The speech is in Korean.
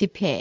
집회.